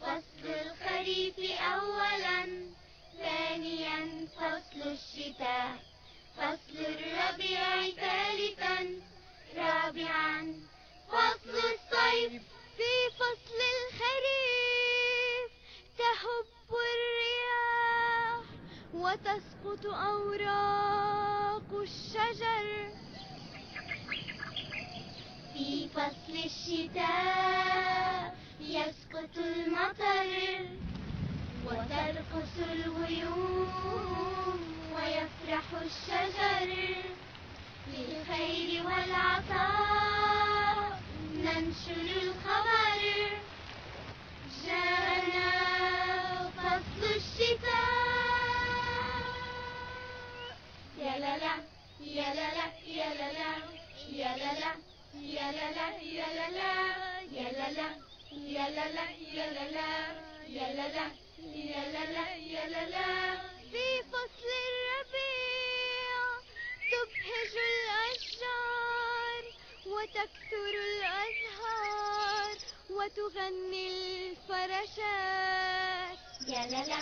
فصل الخريف أولا ثانيا فصل الشتاء فصل الربيع ثالثا رابعا فصل الصيف. في فصل الخريف تهب الرياح وتسقط أوراق الشجر. في فصل الشتاء يسقط المطر وترقص الغيوم ويفرح الشجر للخير والعطاء ننشر الخبر جاءنا فصل الشتاء يا لا لا يا لا لا يا لا لا يا لا لا يا لا لا يا لا لا يا لا لا في فصل الربيع تبهج الأشجار وتكثر الأزهار وتغني الفراشات يا لا لا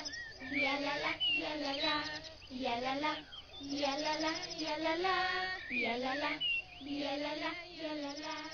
يا لا لا يا لا لا يا لا لا يا لا لا يا لا لا يا لا لا يا لا لا يا لا لا